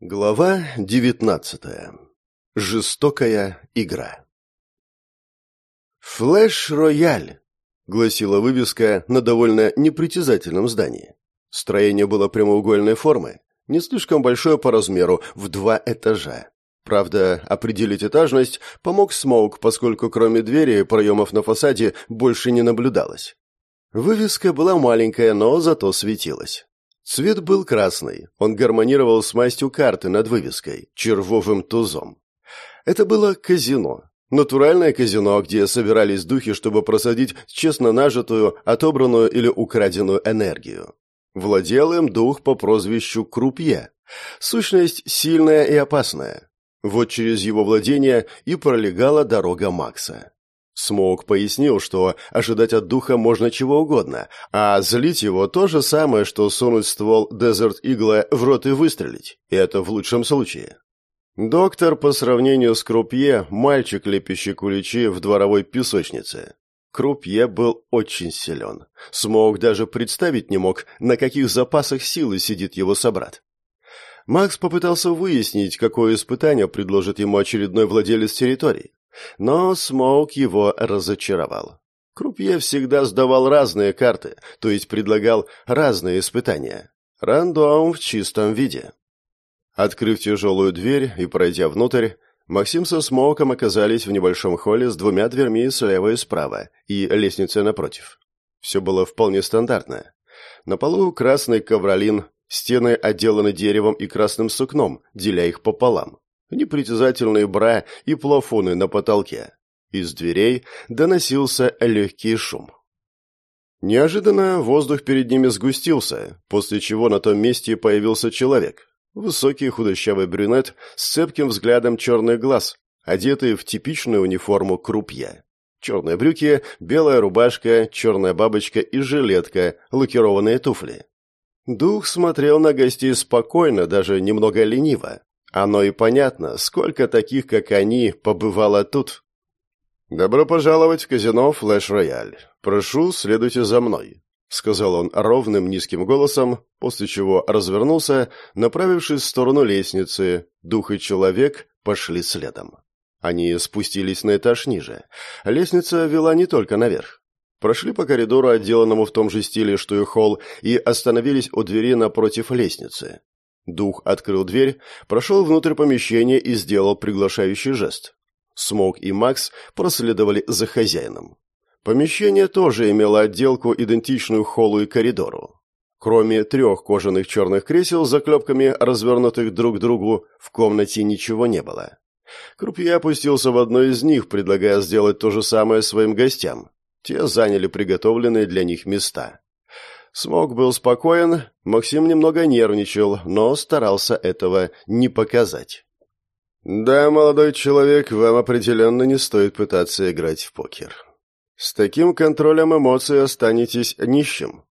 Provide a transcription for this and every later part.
Глава девятнадцатая. Жестокая игра. «Флэш-рояль», — гласила вывеска на довольно непритязательном здании. Строение было прямоугольной формы, не слишком большое по размеру, в два этажа. Правда, определить этажность помог Смоук, поскольку кроме дверных проемов на фасаде больше не наблюдалось. Вывеска была маленькая, но зато светилась. Цвет был красный, он гармонировал с мастью карты над вывеской, червовым тузом. Это было казино. Натуральное казино, где собирались духи, чтобы просадить честно нажитую, отобранную или украденную энергию. Владел им дух по прозвищу Крупье. Сущность сильная и опасная. Вот через его владение и пролегала дорога Макса. Смоук пояснил, что ожидать от духа можно чего угодно, а злить его то же самое, что сунуть ствол Desert Eagle в рот и выстрелить. И это в лучшем случае. Доктор, по сравнению с Крупье, мальчик, лепящий куличи в дворовой песочнице. Крупье был очень силен. Смоук даже представить не мог, на каких запасах силы сидит его собрат. Макс попытался выяснить, какое испытание предложит ему очередной владелец территории. Но Смоук его разочаровал. Крупье всегда сдавал разные карты, то есть предлагал разные испытания. Рандом в чистом виде. Открыв тяжелую дверь и пройдя внутрь, Максим со Смоуком оказались в небольшом холле с двумя дверьми слева и справа и лестницей напротив. Все было вполне стандартно. На полу красный ковролин, стены отделаны деревом и красным сукном, деля их пополам непритязательные бра и плафоны на потолке. Из дверей доносился легкий шум. Неожиданно воздух перед ними сгустился, после чего на том месте появился человек. Высокий худощавый брюнет с цепким взглядом черных глаз, одетый в типичную униформу крупья. Черные брюки, белая рубашка, черная бабочка и жилетка, лакированные туфли. Дух смотрел на гостей спокойно, даже немного лениво. Оно и понятно, сколько таких, как они, побывало тут. «Добро пожаловать в казино «Флэш-Рояль». Прошу, следуйте за мной», — сказал он ровным низким голосом, после чего развернулся, направившись в сторону лестницы. Дух и человек пошли следом. Они спустились на этаж ниже. Лестница вела не только наверх. Прошли по коридору, отделанному в том же стиле, что и холл, и остановились у двери напротив лестницы. Дух открыл дверь, прошел внутрь помещения и сделал приглашающий жест. Смок и Макс проследовали за хозяином. Помещение тоже имело отделку, идентичную холлу и коридору. Кроме трех кожаных черных кресел с заклепками, развернутых друг к другу, в комнате ничего не было. Крупье опустился в одно из них, предлагая сделать то же самое своим гостям. Те заняли приготовленные для них места. Смог был спокоен, Максим немного нервничал, но старался этого не показать. «Да, молодой человек, вам определенно не стоит пытаться играть в покер. С таким контролем эмоций останетесь нищим».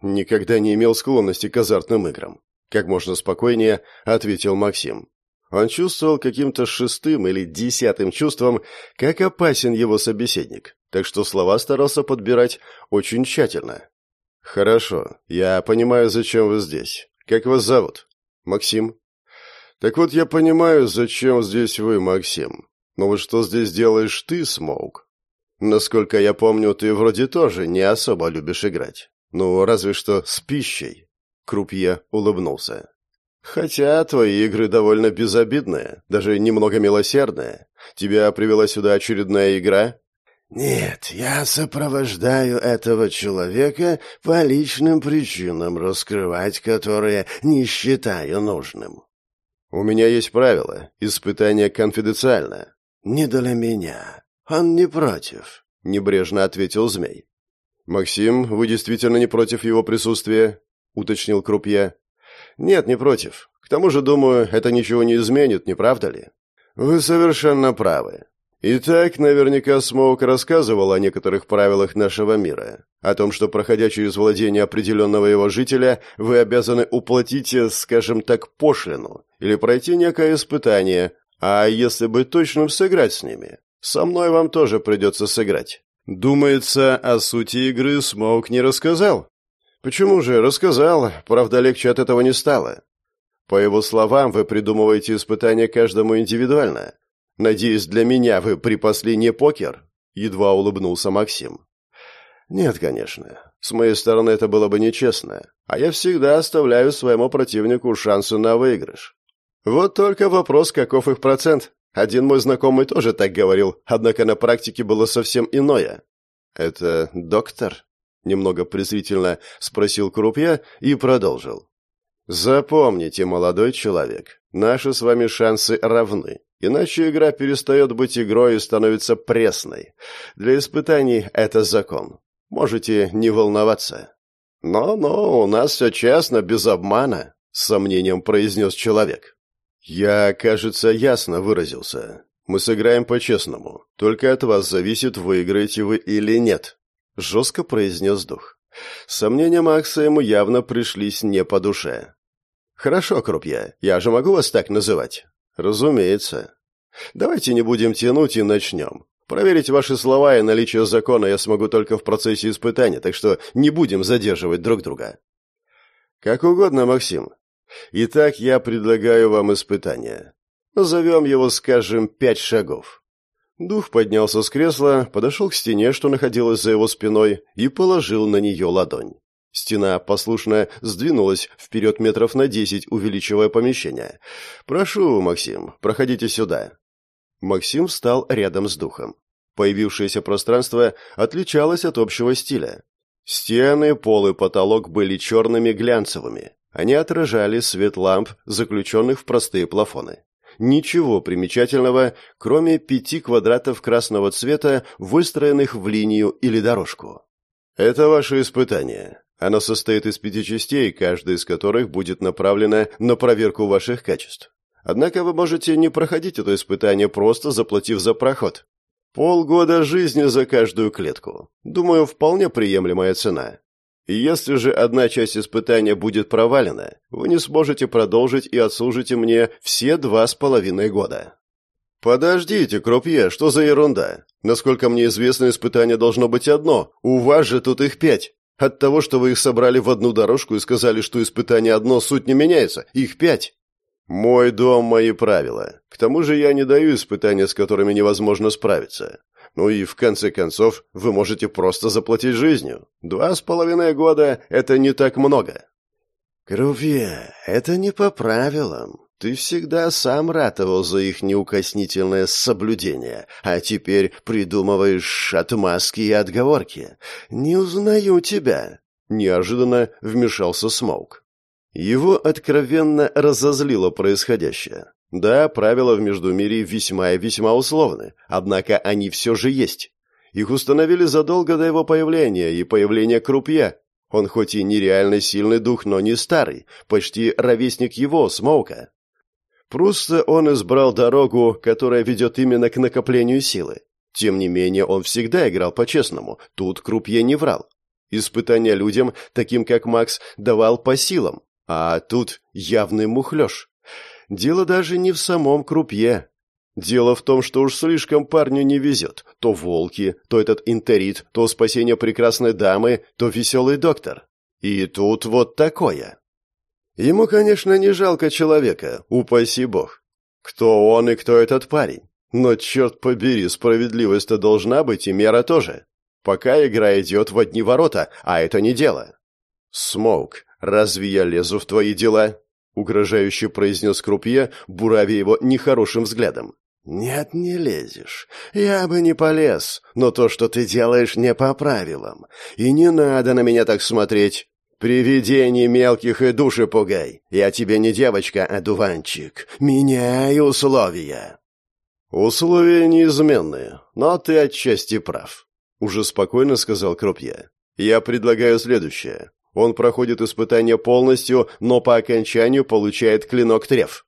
«Никогда не имел склонности к азартным играм», — как можно спокойнее ответил Максим. Он чувствовал каким-то шестым или десятым чувством, как опасен его собеседник, так что слова старался подбирать очень тщательно. «Хорошо. Я понимаю, зачем вы здесь. Как вас зовут?» «Максим». «Так вот, я понимаю, зачем здесь вы, Максим. Но вот что здесь делаешь ты, Смоук? Насколько я помню, ты вроде тоже не особо любишь играть. Ну, разве что с пищей». Крупье улыбнулся. «Хотя твои игры довольно безобидные, даже немного милосердные. Тебя привела сюда очередная игра, «Нет, я сопровождаю этого человека по личным причинам, раскрывать которые не считаю нужным». «У меня есть правило. Испытание конфиденциально». «Не для меня. Он не против», — небрежно ответил змей. «Максим, вы действительно не против его присутствия?» — уточнил Крупье. «Нет, не против. К тому же, думаю, это ничего не изменит, не правда ли?» «Вы совершенно правы. Итак, наверняка Смоук рассказывал о некоторых правилах нашего мира. О том, что, проходя через владение определенного его жителя, вы обязаны уплатить, скажем так, пошлину, или пройти некое испытание, а если быть точным, сыграть с ними. Со мной вам тоже придется сыграть. Думается, о сути игры Смоук не рассказал. Почему же? Рассказал, правда, легче от этого не стало. По его словам, вы придумываете испытания каждому индивидуально. Надеюсь, для меня вы припасли не покер?» Едва улыбнулся Максим. «Нет, конечно. С моей стороны это было бы нечестно. А я всегда оставляю своему противнику шансы на выигрыш. Вот только вопрос, каков их процент. Один мой знакомый тоже так говорил, однако на практике было совсем иное. «Это доктор?» — немного презрительно спросил Крупья и продолжил. «Запомните, молодой человек, наши с вами шансы равны, иначе игра перестает быть игрой и становится пресной. Для испытаний это закон. Можете не волноваться». «Но-но, у нас все честно, без обмана», — с сомнением произнес человек. «Я, кажется, ясно выразился. Мы сыграем по-честному. Только от вас зависит, выиграете вы или нет», — жестко произнес дух. Сомнения Макса ему явно пришлись не по душе. «Хорошо, Крупья, я же могу вас так называть?» «Разумеется. Давайте не будем тянуть и начнем. Проверить ваши слова и наличие закона я смогу только в процессе испытания, так что не будем задерживать друг друга». «Как угодно, Максим. Итак, я предлагаю вам испытание. Назовем его, скажем, пять шагов. Дух поднялся с кресла, подошел к стене, что находилась за его спиной, и положил на нее ладонь. Стена послушно сдвинулась вперед метров на десять, увеличивая помещение. «Прошу, Максим, проходите сюда». Максим встал рядом с духом. Появившееся пространство отличалось от общего стиля. Стены, пол и потолок были черными глянцевыми. Они отражали свет ламп, заключенных в простые плафоны. Ничего примечательного, кроме пяти квадратов красного цвета, выстроенных в линию или дорожку. Это ваше испытание. Оно состоит из пяти частей, каждая из которых будет направлена на проверку ваших качеств. Однако вы можете не проходить это испытание, просто заплатив за проход. Полгода жизни за каждую клетку. Думаю, вполне приемлемая цена. Если же одна часть испытания будет провалена, вы не сможете продолжить и отслужите мне все два с половиной года. Подождите, Крупье, что за ерунда? Насколько мне известно, испытание должно быть одно. У вас же тут их пять. От того, что вы их собрали в одну дорожку и сказали, что испытание одно, суть не меняется. Их пять. Мой дом, мои правила. К тому же я не даю испытания, с которыми невозможно справиться. Ну и в конце концов, вы можете просто заплатить жизнью. Два с половиной года – это не так много. Крувье, это не по правилам. Ты всегда сам ратовал за их неукоснительное соблюдение, а теперь придумываешь отмазки и отговорки. Не узнаю тебя. Неожиданно вмешался Смоук. Его откровенно разозлило происходящее. Да, правила в Междумирье весьма и весьма условны, однако они все же есть. Их установили задолго до его появления и появления Крупье. Он хоть и нереально сильный дух, но не старый, почти ровесник его, Смоука. Просто он избрал дорогу, которая ведет именно к накоплению силы. Тем не менее, он всегда играл по-честному, тут Крупье не врал. Испытания людям, таким как Макс, давал по силам, а тут явный мухлёж. Дело даже не в самом крупье. Дело в том, что уж слишком парню не везет. То волки, то этот интерит, то спасение прекрасной дамы, то веселый доктор. И тут вот такое. Ему, конечно, не жалко человека, упаси бог. Кто он и кто этот парень? Но, черт побери, справедливость-то должна быть и мера тоже. Пока игра идет в одни ворота, а это не дело. Смоук, разве я лезу в твои дела? — угрожающе произнес Крупье, буравя его нехорошим взглядом. «Нет, не лезешь. Я бы не полез, но то, что ты делаешь, не по правилам. И не надо на меня так смотреть. Привидений мелких и души пугай. Я тебе не девочка, а дуванчик. Меняй условия». «Условия неизменные, но ты отчасти прав», — уже спокойно сказал Крупье. «Я предлагаю следующее. Он проходит испытание полностью, но по окончанию получает клинок треф.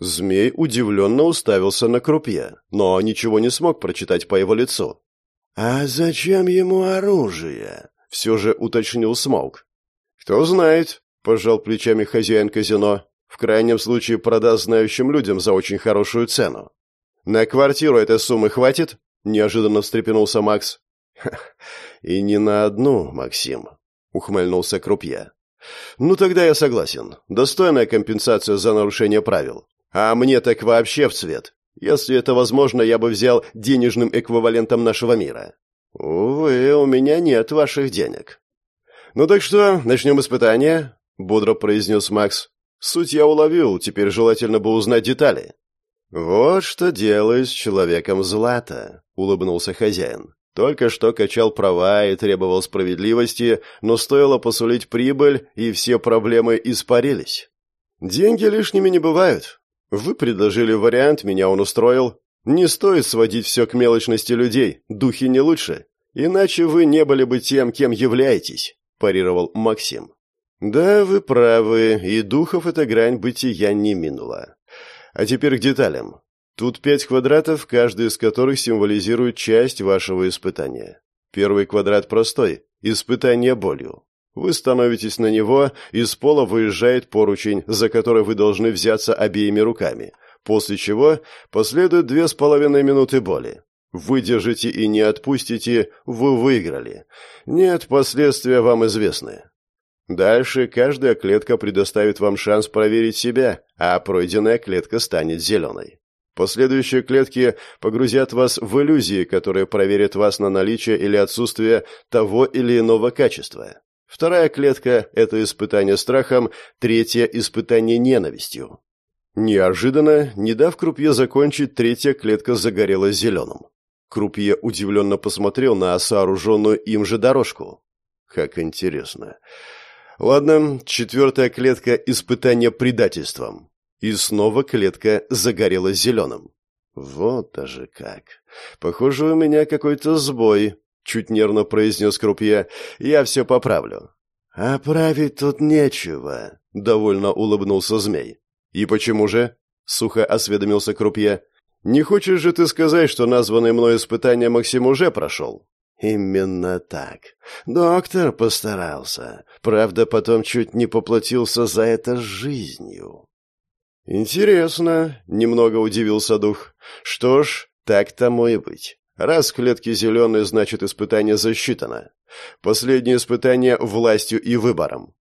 Змей удивленно уставился на крупье, но ничего не смог прочитать по его лицу. «А зачем ему оружие?» — все же уточнил Смоук. «Кто знает», — пожал плечами хозяин казино. «В крайнем случае продаст знающим людям за очень хорошую цену». «На квартиру этой суммы хватит?» — неожиданно встрепенулся Макс. «И не на одну, Максим», — ухмыльнулся Крупье. Ну тогда я согласен. Достойная компенсация за нарушение правил. А мне так вообще в цвет. Если это возможно, я бы взял денежным эквивалентом нашего мира. Увы, у меня нет ваших денег. Ну так что, начнем испытание? Бодро произнес Макс. Суть я уловил, теперь желательно бы узнать детали. Вот что делаю с человеком Злата, улыбнулся хозяин. Только что качал права и требовал справедливости, но стоило посулить прибыль, и все проблемы испарились. Деньги лишними не бывают. Вы предложили вариант, меня он устроил. Не стоит сводить все к мелочности людей, духи не лучше. Иначе вы не были бы тем, кем являетесь, парировал Максим. Да, вы правы, и духов эта грань бытия не минула. А теперь к деталям. Тут пять квадратов, каждый из которых символизирует часть вашего испытания. Первый квадрат простой – испытание болью. Вы становитесь на него, из пола выезжает поручень, за который вы должны взяться обеими руками, после чего последует две с половиной минуты боли. Выдержите и не отпустите, вы выиграли. Нет, последствия вам известны. Дальше каждая клетка предоставит вам шанс проверить себя, а пройденная клетка станет зеленой. Последующие клетки погрузят вас в иллюзии, которые проверят вас на наличие или отсутствие того или иного качества. Вторая клетка – это испытание страхом, третья – испытание ненавистью. Неожиданно, не дав крупье закончить, третья клетка загорелась зеленым. Крупье удивленно посмотрел на сооруженную им же дорожку. Как интересно. Ладно, четвертая клетка – испытание предательством. И снова клетка загорелась зеленым. Вот даже как. Похоже, у меня какой-то сбой, чуть нервно произнес Крупье. Я все поправлю. «Оправить тут нечего», — довольно улыбнулся змей. «И почему же?» — сухо осведомился Крупье. «Не хочешь же ты сказать, что названное мной испытание Максим уже прошел?» «Именно так. Доктор постарался. Правда, потом чуть не поплатился за это жизнью». «Интересно», — немного удивился дух. «Что ж, так тому и быть. Раз клетки зеленые, значит, испытание засчитано. Последнее испытание властью и выбором.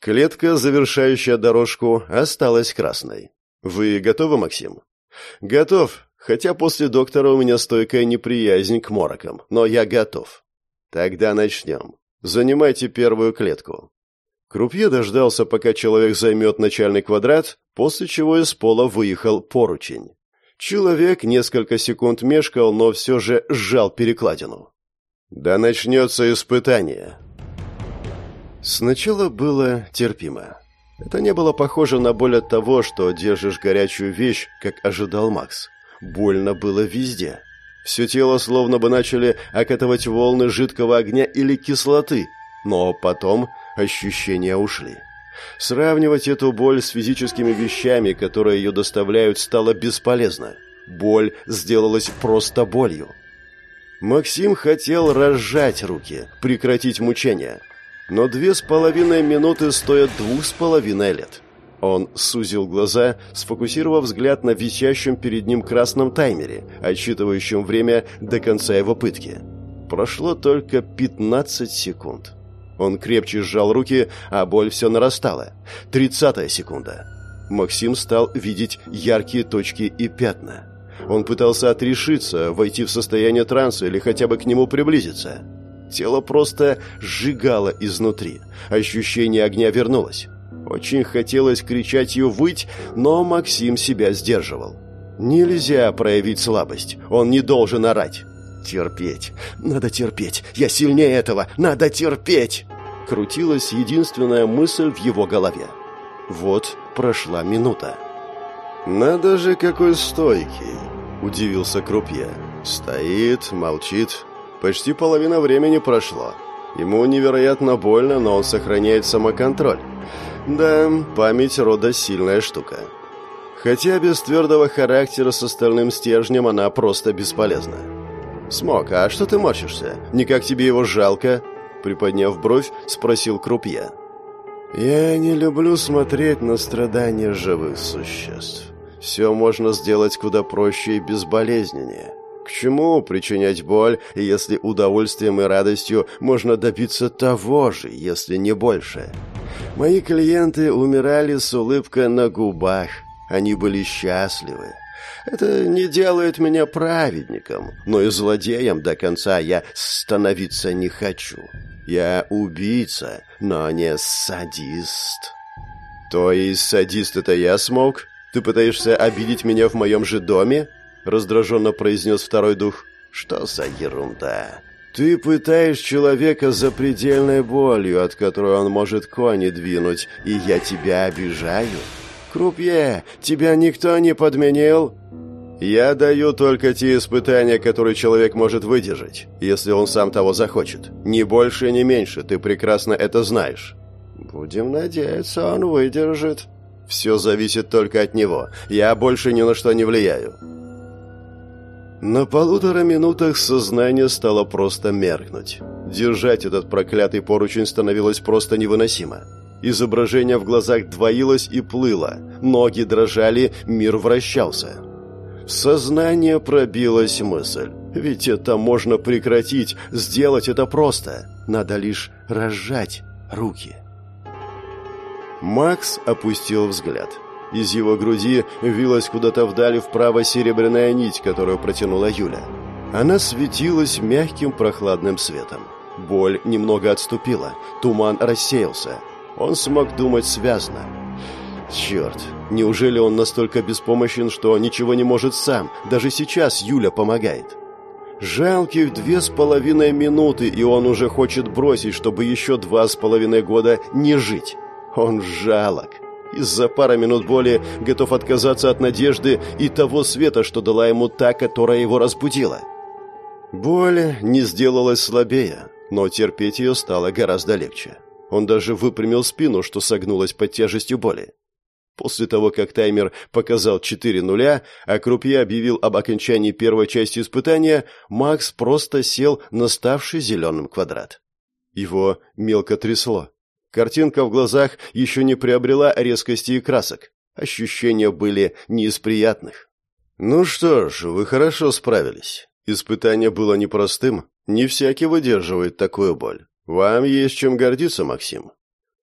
Клетка, завершающая дорожку, осталась красной. Вы готовы, Максим? Готов, хотя после доктора у меня стойкая неприязнь к морокам, но я готов. Тогда начнем. Занимайте первую клетку. Крупье дождался, пока человек займет начальный квадрат, после чего из пола выехал поручень. Человек несколько секунд мешкал, но все же сжал перекладину. «Да начнется испытание!» Сначала было терпимо. Это не было похоже на боль от того, что держишь горячую вещь, как ожидал Макс. Больно было везде. Все тело словно бы начали окатывать волны жидкого огня или кислоты, но потом ощущения ушли. Сравнивать эту боль с физическими вещами, которые ее доставляют, стало бесполезно. Боль сделалась просто болью. Максим хотел разжать руки, прекратить мучения. Но две с половиной минуты стоят двух с половиной лет. Он сузил глаза, сфокусировав взгляд на висящем перед ним красном таймере, отсчитывающем время до конца его пытки. Прошло только 15 секунд. Он крепче сжал руки, а боль все нарастала. Тридцатая секунда. Максим стал видеть яркие точки и пятна. Он пытался отрешиться, войти в состояние транса или хотя бы к нему приблизиться. Тело просто сжигало изнутри. Ощущение огня вернулось. Очень хотелось кричать и выть, но Максим себя сдерживал. Нельзя проявить слабость. Он не должен орать. Терпеть. Надо терпеть. Я сильнее этого. Надо терпеть. Крутилась единственная мысль в его голове. Вот прошла минута. «Надо же, какой стойкий!» – удивился Крупье. «Стоит, молчит. Почти половина времени прошло. Ему невероятно больно, но он сохраняет самоконтроль. Да, память рода сильная штука. Хотя без твердого характера с остальным стержнем она просто бесполезна. «Смок, а что ты морщишься? Никак тебе его жалко?» Приподняв бровь, спросил Крупье. «Я не люблю смотреть на страдания живых существ. Все можно сделать куда проще и безболезненнее. К чему причинять боль, если удовольствием и радостью можно добиться того же, если не больше? Мои клиенты умирали с улыбкой на губах. Они были счастливы. Это не делает меня праведником, но и злодеем до конца я становиться не хочу. Я убийца, но не садист. То есть садист это я смог? Ты пытаешься обидеть меня в моем же доме? Раздраженно произнес второй дух. Что за ерунда? Ты пытаешь человека за предельной болью, от которой он может кони двинуть, и я тебя обижаю? Крупье, тебя никто не подменил? Я даю только те испытания, которые человек может выдержать, если он сам того захочет. Ни больше, ни меньше, ты прекрасно это знаешь. Будем надеяться, он выдержит. Все зависит только от него. Я больше ни на что не влияю. На полутора минутах сознание стало просто меркнуть. Держать этот проклятый поручень становилось просто невыносимо. Изображение в глазах двоилось и плыло, ноги дрожали, мир вращался. В сознание пробилась мысль. Ведь это можно прекратить, сделать это просто. Надо лишь разжать руки. Макс опустил взгляд. Из его груди вилась куда-то вдали вправо серебряная нить, которую протянула Юля. Она светилась мягким прохладным светом. Боль немного отступила, туман рассеялся. Он смог думать связно. Черт, неужели он настолько беспомощен, что ничего не может сам? Даже сейчас Юля помогает. Жалких две с половиной минуты, и он уже хочет бросить, чтобы еще два с половиной года не жить. Он жалок. Из-за пары минут боли готов отказаться от надежды и того света, что дала ему та, которая его разбудила. Боль не сделалась слабее, но терпеть ее стало гораздо легче. Он даже выпрямил спину, что согнулась под тяжестью боли. После того, как таймер показал 4 нуля, а Крупье объявил об окончании первой части испытания, Макс просто сел на ставший зеленым квадрат. Его мелко трясло. Картинка в глазах еще не приобрела резкости и красок. Ощущения были не из приятных. «Ну что ж, вы хорошо справились. Испытание было непростым. Не всякий выдерживает такую боль. Вам есть чем гордиться, Максим.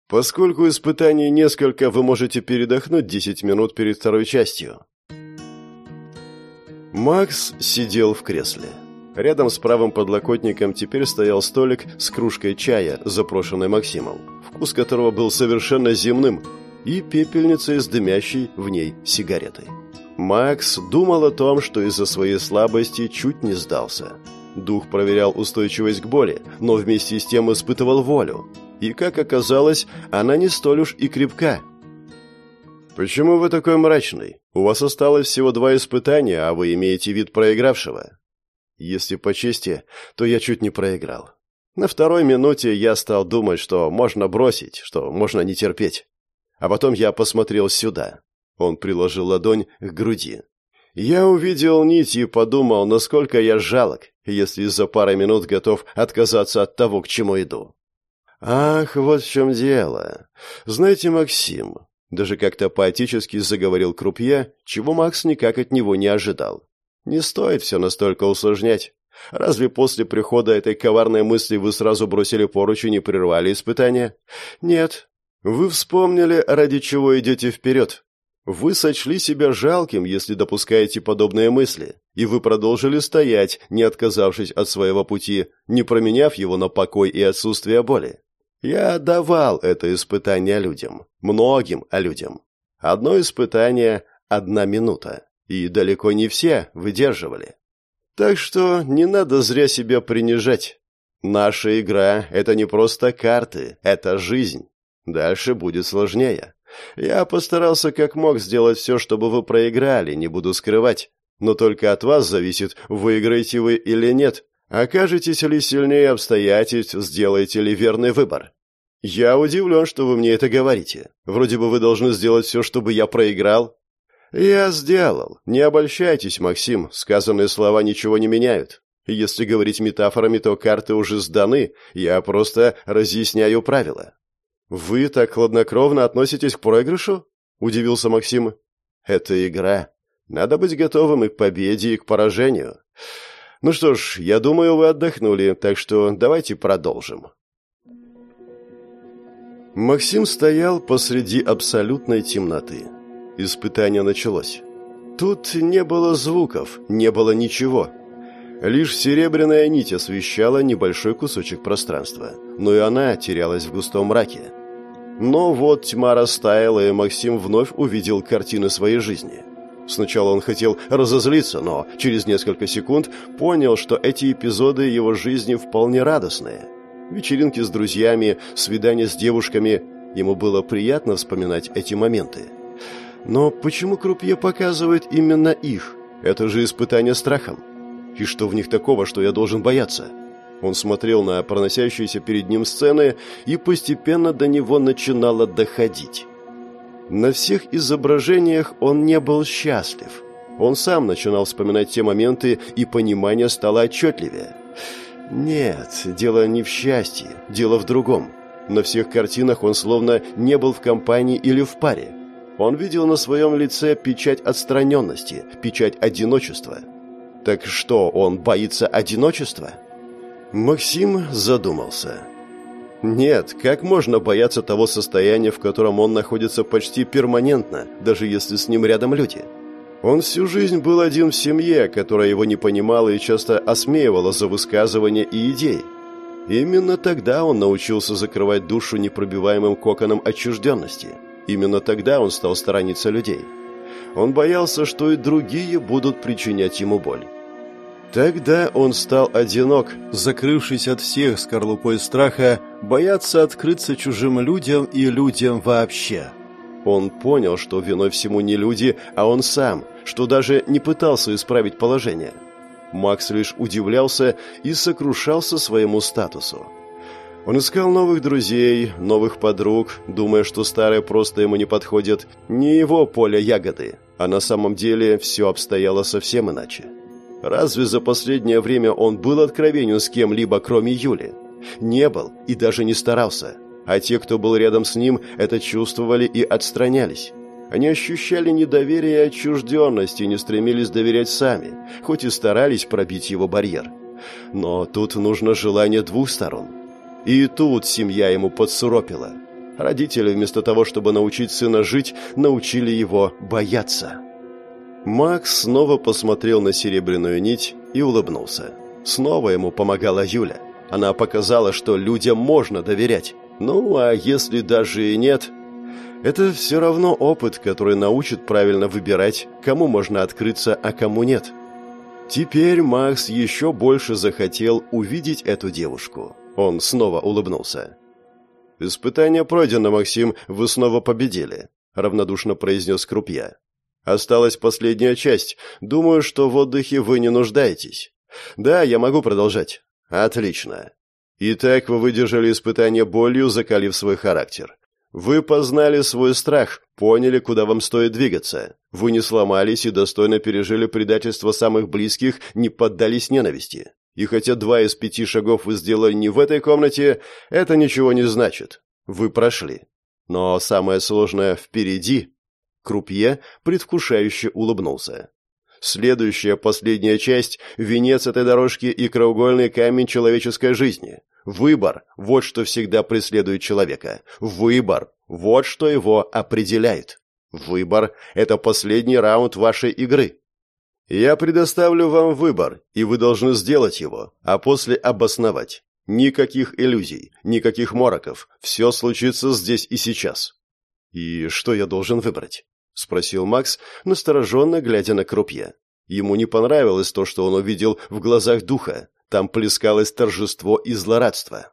Поскольку испытаний несколько, вы можете передохнуть 10 минут перед второй частью». Макс сидел в кресле. Рядом с правым подлокотником теперь стоял столик с кружкой чая, запрошенной Максимом, вкус которого был совершенно земным, и пепельницей с дымящей в ней сигаретой. Макс думал о том, что из-за своей слабости чуть не сдался. Дух проверял устойчивость к боли, но вместе с тем испытывал волю. И, как оказалось, она не столь уж и крепка. «Почему вы такой мрачный? У вас осталось всего два испытания, а вы имеете вид проигравшего. Если по чести, то я чуть не проиграл. На второй минуте я стал думать, что можно бросить, что можно не терпеть. А потом я посмотрел сюда. Он приложил ладонь к груди. Я увидел нить и подумал, насколько я жалок, если за пары минут готов отказаться от того, к чему иду. Ах, вот в чем дело. Знаете, Максим, даже как-то поэтически заговорил Крупье, чего Макс никак от него не ожидал. Не стоит все настолько усложнять. Разве после прихода этой коварной мысли вы сразу бросили поручень и прервали испытание? Нет. Вы вспомнили, ради чего идете вперед. Вы сочли себя жалким, если допускаете подобные мысли, и вы продолжили стоять, не отказавшись от своего пути, не променяв его на покой и отсутствие боли. Я давал это испытание людям, многим людям. Одно испытание – одна минута. И далеко не все выдерживали. Так что не надо зря себя принижать. Наша игра — это не просто карты, это жизнь. Дальше будет сложнее. Я постарался как мог сделать все, чтобы вы проиграли, не буду скрывать. Но только от вас зависит, выиграете вы или нет. Окажетесь ли сильнее обстоятельств, сделаете ли верный выбор. Я удивлен, что вы мне это говорите. Вроде бы вы должны сделать все, чтобы я проиграл, «Я сделал. Не обольщайтесь, Максим, сказанные слова ничего не меняют. Если говорить метафорами, то карты уже сданы, я просто разъясняю правила». «Вы так хладнокровно относитесь к проигрышу?» – удивился Максим. «Это игра. Надо быть готовым и к победе, и к поражению. Ну что ж, я думаю, вы отдохнули, так что давайте продолжим». Максим стоял посреди абсолютной темноты. Испытание началось. Тут не было звуков, не было ничего. Лишь серебряная нить освещала небольшой кусочек пространства, но и она терялась в густом мраке. Но вот тьма растаяла, и Максим вновь увидел картины своей жизни. Сначала он хотел разозлиться, но через несколько секунд понял, что эти эпизоды его жизни вполне радостные. Вечеринки с друзьями, свидания с девушками. Ему было приятно вспоминать эти моменты. Но почему Крупье показывает именно их? Это же испытание страхом. И что в них такого, что я должен бояться? Он смотрел на проносящиеся перед ним сцены, и постепенно до него начинало доходить. На всех изображениях он не был счастлив. Он сам начинал вспоминать те моменты, и понимание стало отчетливее. Нет, дело не в счастье, дело в другом. На всех картинах он словно не был в компании или в паре. Он видел на своем лице печать отстраненности, печать одиночества. Так что, он боится одиночества? Максим задумался. Нет, как можно бояться того состояния, в котором он находится почти перманентно, даже если с ним рядом люди? Он всю жизнь был один в семье, которая его не понимала и часто осмеивала за высказывания и идеи. Именно тогда он научился закрывать душу непробиваемым коконом отчужденности. Именно тогда он стал сторониться людей. Он боялся, что и другие будут причинять ему боль. Тогда он стал одинок, закрывшись от всех скорлупой страха, бояться открыться чужим людям и людям вообще. Он понял, что виной всему не люди, а он сам, что даже не пытался исправить положение. Макс лишь удивлялся и сокрушался своему статусу. Он искал новых друзей, новых подруг, думая, что старые просто ему не подходят, не его поле ягоды, а на самом деле все обстояло совсем иначе. Разве за последнее время он был откровенен с кем-либо, кроме Юли? Не был и даже не старался. А те, кто был рядом с ним, это чувствовали и отстранялись. Они ощущали недоверие и отчужденность и не стремились доверять сами, хоть и старались пробить его барьер. Но тут нужно желание двух сторон. И тут семья ему подсуропила. Родители, вместо того, чтобы научить сына жить, научили его бояться. Макс снова посмотрел на серебряную нить и улыбнулся. Снова ему помогала Юля. Она показала, что людям можно доверять. Ну, а если даже и нет, это все равно опыт, который научит правильно выбирать, кому можно открыться, а кому нет. Теперь Макс еще больше захотел увидеть эту девушку. Он снова улыбнулся. «Испытание пройдено, Максим, вы снова победили», — равнодушно произнес Крупья. Осталась последняя часть. Думаю, что в отдыхе вы не нуждаетесь. Да, я могу продолжать. Отлично. Итак, вы выдержали испытание болью, закалив свой характер. Вы познали свой страх, поняли, куда вам стоит двигаться. Вы не сломались и достойно пережили предательство самых близких, не поддались ненависти. И хотя два из пяти шагов вы сделали не в этой комнате, это ничего не значит. Вы прошли. Но самое сложное впереди, Крупье предвкушающе улыбнулся. Следующая, последняя часть – венец этой дорожки и краеугольный камень человеческой жизни. Выбор – вот что всегда преследует человека. Выбор – вот что его определяет. Выбор – это последний раунд вашей игры. Я предоставлю вам выбор, и вы должны сделать его, а после обосновать. Никаких иллюзий, никаких мороков. Все случится здесь и сейчас. И что я должен выбрать? — спросил Макс, настороженно глядя на крупье. Ему не понравилось то, что он увидел в глазах духа. Там плескалось торжество и злорадство.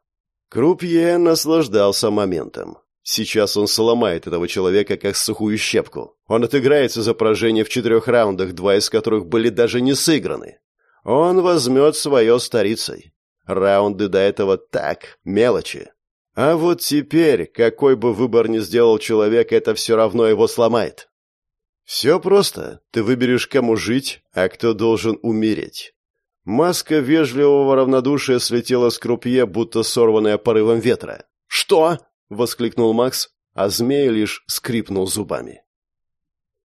Крупье наслаждался моментом. Сейчас он сломает этого человека, как сухую щепку. Он отыграется за поражение в четырех раундах, два из которых были даже не сыграны. Он возьмет свое старицей. Раунды до этого так, мелочи. А вот теперь, какой бы выбор ни сделал человек, это все равно его сломает. Все просто. Ты выберешь, кому жить, а кто должен умереть. Маска вежливого равнодушия слетела с крупье, будто сорванная порывом ветра. «Что?» — воскликнул Макс, а змея лишь скрипнул зубами.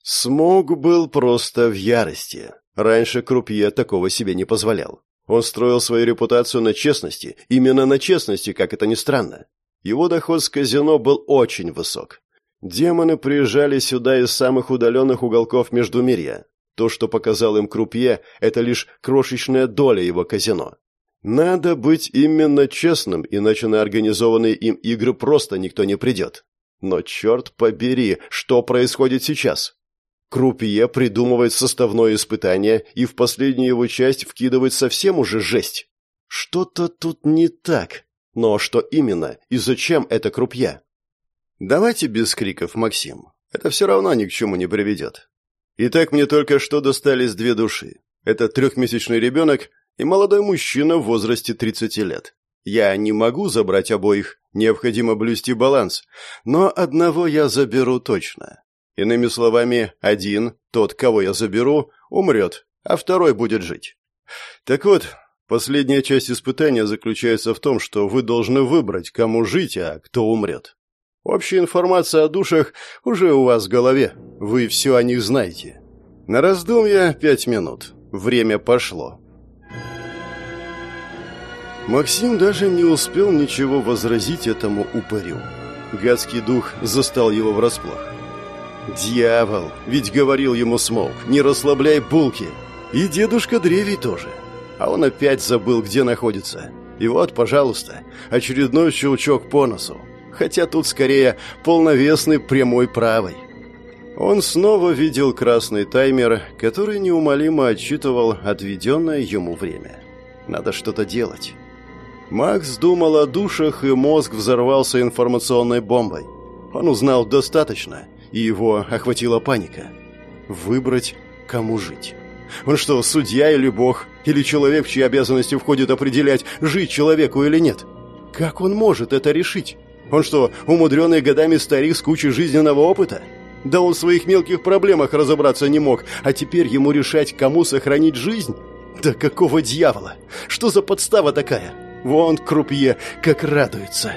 Смог был просто в ярости. Раньше крупье такого себе не позволял. Он строил свою репутацию на честности, именно на честности, как это ни странно. Его доход с казино был очень высок. Демоны приезжали сюда из самых удаленных уголков Междумирья. То, что показал им Крупье, это лишь крошечная доля его казино. Надо быть именно честным, иначе на организованные им игры просто никто не придет. Но черт побери, что происходит сейчас? Крупье придумывает составное испытание и в последнюю его часть вкидывает совсем уже жесть. Что-то тут не так. Но что именно и зачем это крупье? Давайте без криков, Максим. Это все равно ни к чему не приведет. Итак, мне только что достались две души. Это трехмесячный ребенок и молодой мужчина в возрасте 30 лет. Я не могу забрать обоих, необходимо блюсти баланс, но одного я заберу точно. Иными словами, один, тот, кого я заберу, умрет, а второй будет жить. Так вот, последняя часть испытания заключается в том, что вы должны выбрать, кому жить, а кто умрет. Общая информация о душах уже у вас в голове, вы все о них знаете. На раздумье пять минут. Время пошло. Максим даже не успел ничего возразить этому упырю. Гадский дух застал его врасплох. «Дьявол! Ведь говорил ему Смоук, не расслабляй булки!» И дедушка Древий тоже. А он опять забыл, где находится. И вот, пожалуйста, очередной щелчок по носу. Хотя тут скорее полновесный прямой правой. Он снова видел красный таймер, который неумолимо отчитывал отведенное ему время. Надо что-то делать. Макс думал о душах, и мозг взорвался информационной бомбой. Он узнал достаточно, и его охватила паника. Выбрать, кому жить. Он что, судья или бог, или человек, в чьи обязанности входит определять, жить человеку или нет? Как он может это решить? Он что, умудренный годами старик с кучей жизненного опыта? Да он в своих мелких проблемах разобраться не мог, а теперь ему решать, кому сохранить жизнь? Да какого дьявола? Что за подстава такая? Вон Крупье как радуется.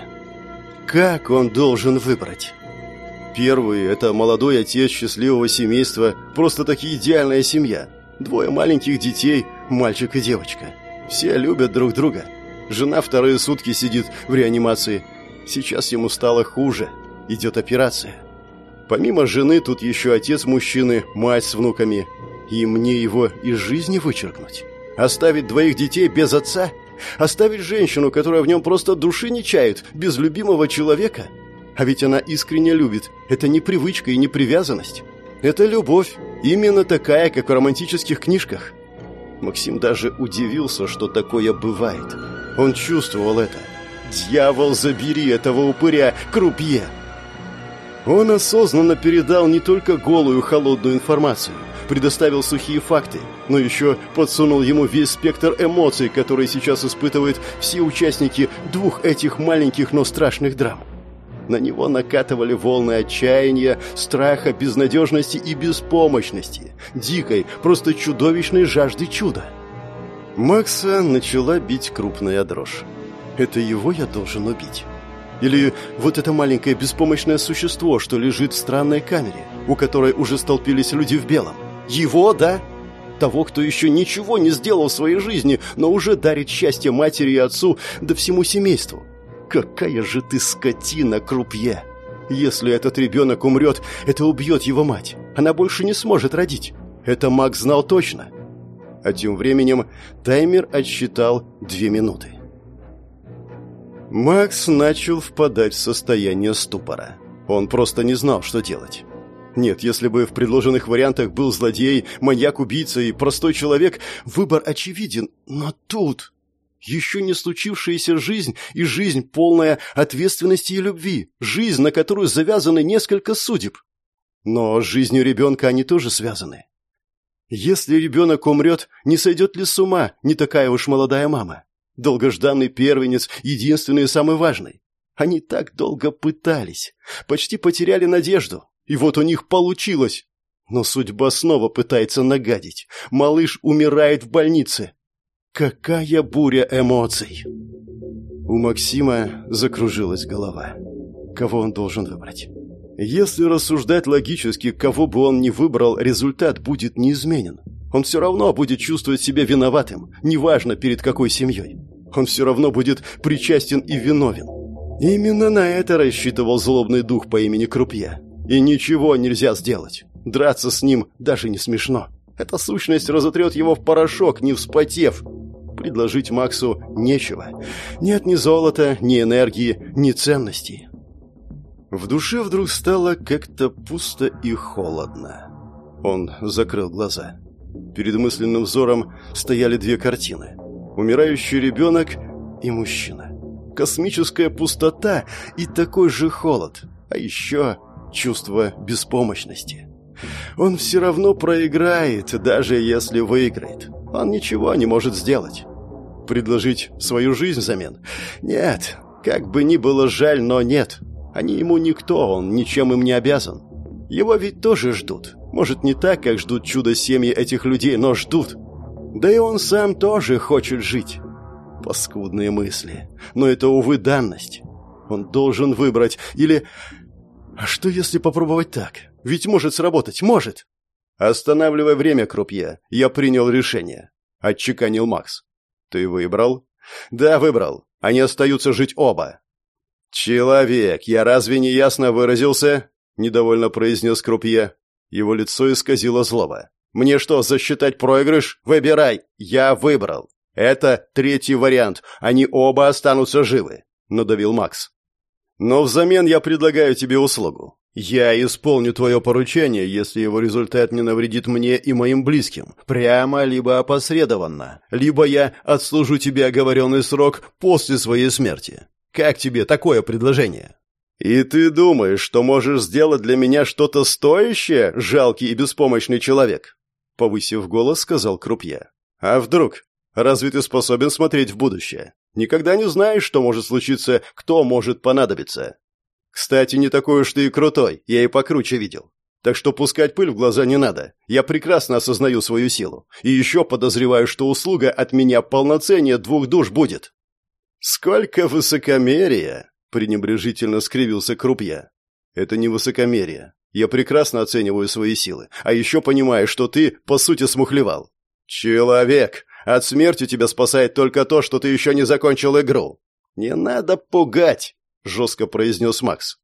Как он должен выбрать? Первый – это молодой отец счастливого семейства, просто-таки идеальная семья. Двое маленьких детей, мальчик и девочка. Все любят друг друга. Жена вторые сутки сидит в реанимации. Сейчас ему стало хуже. Идет операция. Помимо жены, тут еще отец мужчины, мать с внуками. И мне его из жизни вычеркнуть? Оставить двоих детей без отца – Оставить женщину, которая в нем просто души не чает, без любимого человека? А ведь она искренне любит. Это не привычка и не привязанность. Это любовь. Именно такая, как в романтических книжках. Максим даже удивился, что такое бывает. Он чувствовал это. «Дьявол, забери этого упыря, крупье!» Он осознанно передал не только голую холодную информацию – предоставил сухие факты, но еще подсунул ему весь спектр эмоций, которые сейчас испытывают все участники двух этих маленьких, но страшных драм. На него накатывали волны отчаяния, страха, безнадежности и беспомощности, дикой, просто чудовищной жажды чуда. Макса начала бить крупная дрожь. «Это его я должен убить?» Или вот это маленькое беспомощное существо, что лежит в странной камере, у которой уже столпились люди в белом. Его, да? Того, кто еще ничего не сделал в своей жизни, но уже дарит счастье матери и отцу, да всему семейству. Какая же ты скотина, крупье! Если этот ребенок умрет, это убьет его мать. Она больше не сможет родить. Это Макс знал точно. А тем временем таймер отсчитал две минуты. Макс начал впадать в состояние ступора. Он просто не знал, что делать. Нет, если бы в предложенных вариантах был злодей, маньяк-убийца и простой человек, выбор очевиден. Но тут... Еще не случившаяся жизнь и жизнь, полная ответственности и любви. Жизнь, на которую завязаны несколько судеб. Но с жизнью ребенка они тоже связаны. Если ребенок умрет, не сойдет ли с ума не такая уж молодая мама? Долгожданный первенец, единственный и самый важный. Они так долго пытались, почти потеряли надежду. И вот у них получилось. Но судьба снова пытается нагадить. Малыш умирает в больнице. Какая буря эмоций! У Максима закружилась голова. Кого он должен выбрать? Если рассуждать логически, кого бы он ни выбрал, результат будет неизменен. Он все равно будет чувствовать себя виноватым, неважно перед какой семьей. Он все равно будет причастен и виновен. Именно на это рассчитывал злобный дух по имени Крупье. И ничего нельзя сделать. Драться с ним даже не смешно. Эта сущность разотрет его в порошок, не вспотев. Предложить Максу нечего. Нет ни золота, ни энергии, ни ценностей. В душе вдруг стало как-то пусто и холодно. Он закрыл глаза. Перед мысленным взором стояли две картины. Умирающий ребенок и мужчина. Космическая пустота и такой же холод. А еще чувство беспомощности. Он все равно проиграет, даже если выиграет. Он ничего не может сделать. Предложить свою жизнь взамен? Нет. Как бы ни было жаль, но нет. Они ему никто, он ничем им не обязан. Его ведь тоже ждут. Может, не так, как ждут чудо-семьи этих людей, но ждут. Да и он сам тоже хочет жить. Паскудные мысли. Но это, увы, данность. Он должен выбрать. Или... А что, если попробовать так? Ведь может сработать, может. Останавливай время, Крупье. Я принял решение. Отчеканил Макс. Ты выбрал? Да, выбрал. Они остаются жить оба. «Человек, я разве не ясно выразился?» — недовольно произнес Крупье. Его лицо исказило злоба. «Мне что, засчитать проигрыш? Выбирай! Я выбрал! Это третий вариант. Они оба останутся живы!» — надавил Макс. «Но взамен я предлагаю тебе услугу. Я исполню твое поручение, если его результат не навредит мне и моим близким, прямо либо опосредованно, либо я отслужу тебе оговоренный срок после своей смерти. Как тебе такое предложение?» «И ты думаешь, что можешь сделать для меня что-то стоящее, жалкий и беспомощный человек?» Повысив голос, сказал Крупье. «А вдруг? Разве ты способен смотреть в будущее? Никогда не знаешь, что может случиться, кто может понадобиться. Кстати, не такой уж ты и крутой, я и покруче видел. Так что пускать пыль в глаза не надо. Я прекрасно осознаю свою силу. И еще подозреваю, что услуга от меня полноценнее двух душ будет». «Сколько высокомерия!» пренебрежительно скривился Крупья. «Это не высокомерие. Я прекрасно оцениваю свои силы. А еще понимаю, что ты, по сути, смухлевал. Человек! От смерти тебя спасает только то, что ты еще не закончил игру. Не надо пугать!» — жестко произнес Макс.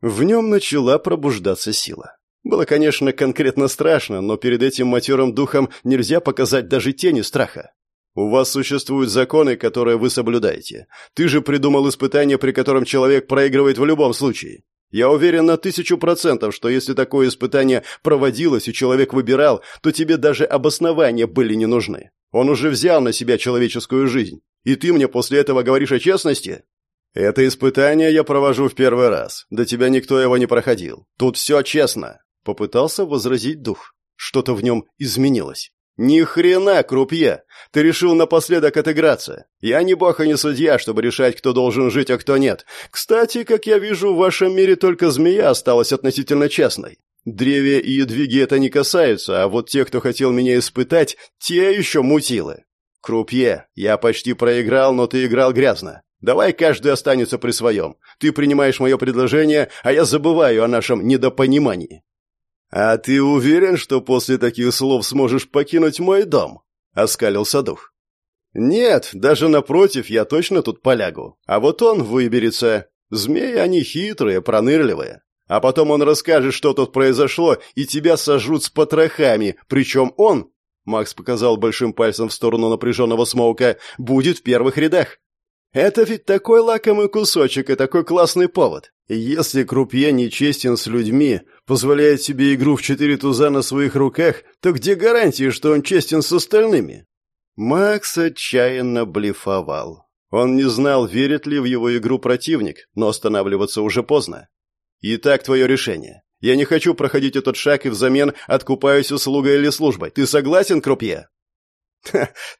В нем начала пробуждаться сила. Было, конечно, конкретно страшно, но перед этим матерым духом нельзя показать даже тени страха. У вас существуют законы, которые вы соблюдаете. Ты же придумал испытание, при котором человек проигрывает в любом случае. Я уверен на тысячу процентов, что если такое испытание проводилось и человек выбирал, то тебе даже обоснования были не нужны. Он уже взял на себя человеческую жизнь. И ты мне после этого говоришь о честности? Это испытание я провожу в первый раз. До тебя никто его не проходил. Тут все честно. Попытался возразить дух. Что-то в нем изменилось. «Ни хрена, крупье! Ты решил напоследок отыграться. Я не бог и не судья, чтобы решать, кто должен жить, а кто нет. Кстати, как я вижу, в вашем мире только змея осталась относительно честной. Древе и едвиги это не касаются, а вот те, кто хотел меня испытать, те еще мутилы. Крупье, я почти проиграл, но ты играл грязно. Давай каждый останется при своем. Ты принимаешь мое предложение, а я забываю о нашем недопонимании. «А ты уверен, что после таких слов сможешь покинуть мой дом?» — оскалился дух. «Нет, даже напротив, я точно тут полягу. А вот он выберется. Змеи, они хитрые, пронырливые. А потом он расскажет, что тут произошло, и тебя сожрут с потрохами, причем он...» Макс показал большим пальцем в сторону напряженного Смоука. «Будет в первых рядах. Это ведь такой лакомый кусочек и такой классный повод. Если крупье нечестен с людьми, позволяет себе игру в четыре туза на своих руках, то где гарантии, что он честен с остальными? Макс отчаянно блефовал. Он не знал, верит ли в его игру противник, но останавливаться уже поздно. Итак, твое решение. Я не хочу проходить этот шаг и взамен откупаюсь услугой или службой. Ты согласен, крупье?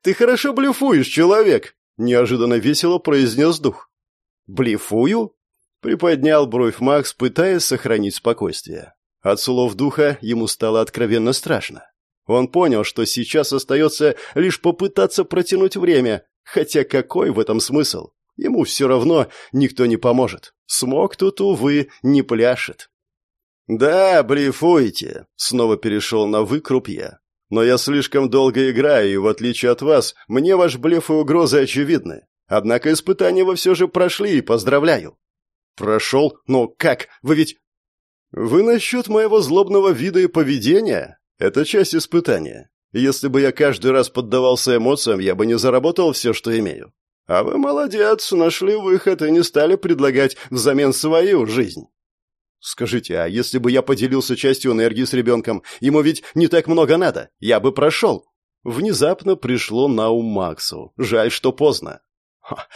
ты хорошо блефуешь, человек, Неожиданно весело произнес дух. «Блефую?» Приподнял бровь Макс, пытаясь сохранить спокойствие. От слов духа ему стало откровенно страшно. Он понял, что сейчас остается лишь попытаться протянуть время, хотя какой в этом смысл? Ему все равно никто не поможет. Смог тут, увы, не пляшет. «Да, блефуете», — снова перешел на «вы» крупье. Но я слишком долго играю, и в отличие от вас, мне ваш блеф и угрозы очевидны. Однако испытания вы все же прошли, и поздравляю. Прошел? Но как? Вы ведь... Вы насчет моего злобного вида и поведения? Это часть испытания. Если бы я каждый раз поддавался эмоциям, я бы не заработал все, что имею. А вы молодец, нашли выход и не стали предлагать взамен свою жизнь. Скажите, а если бы я поделился частью энергии с ребенком, ему ведь не так много надо, я бы прошел. Внезапно пришло на ум Максу. Жаль, что поздно. Ха,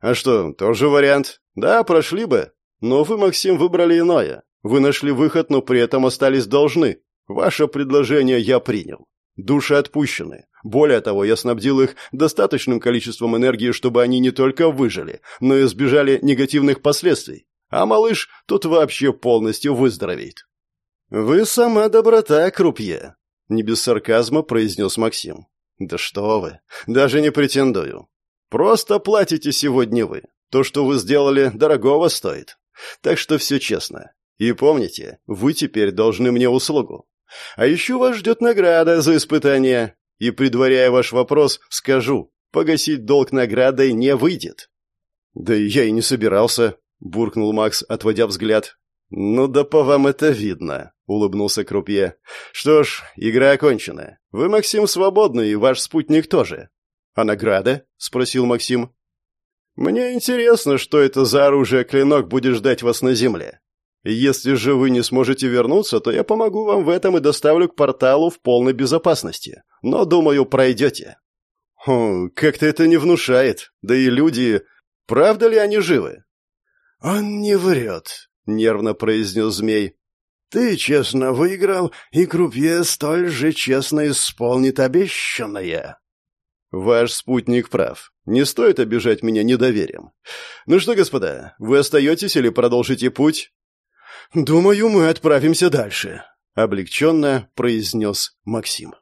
а что, тоже вариант? Да, прошли бы. Но вы, Максим, выбрали иное. Вы нашли выход, но при этом остались должны. Ваше предложение я принял. Души отпущены. Более того, я снабдил их достаточным количеством энергии, чтобы они не только выжили, но и избежали негативных последствий. А малыш тут вообще полностью выздоровеет. «Вы сама доброта, крупье», — не без сарказма произнес Максим. «Да что вы, даже не претендую. Просто платите сегодня вы. То, что вы сделали, дорогого стоит. Так что все честно. И помните, вы теперь должны мне услугу. А еще вас ждет награда за испытание. И, предваряя ваш вопрос, скажу, погасить долг наградой не выйдет». «Да я и не собирался», — буркнул Макс, отводя взгляд. «Ну да по вам это видно», — улыбнулся Крупье. «Что ж, игра окончена. Вы, Максим, свободны, и ваш спутник тоже». «А награда?» — спросил Максим. «Мне интересно, что это за оружие-клинок будет ждать вас на земле. Если же вы не сможете вернуться, то я помогу вам в этом и доставлю к порталу в полной безопасности. Но, думаю, пройдете». «Хм, как-то это не внушает. Да и люди... Правда ли они живы?» «Он не врет», — нервно произнес змей. «Ты честно выиграл, и крупье столь же честно исполнит обещанное». «Ваш спутник прав. Не стоит обижать меня недоверием. Ну что, господа, вы остаетесь или продолжите путь?» «Думаю, мы отправимся дальше», — облегченно произнес Максим.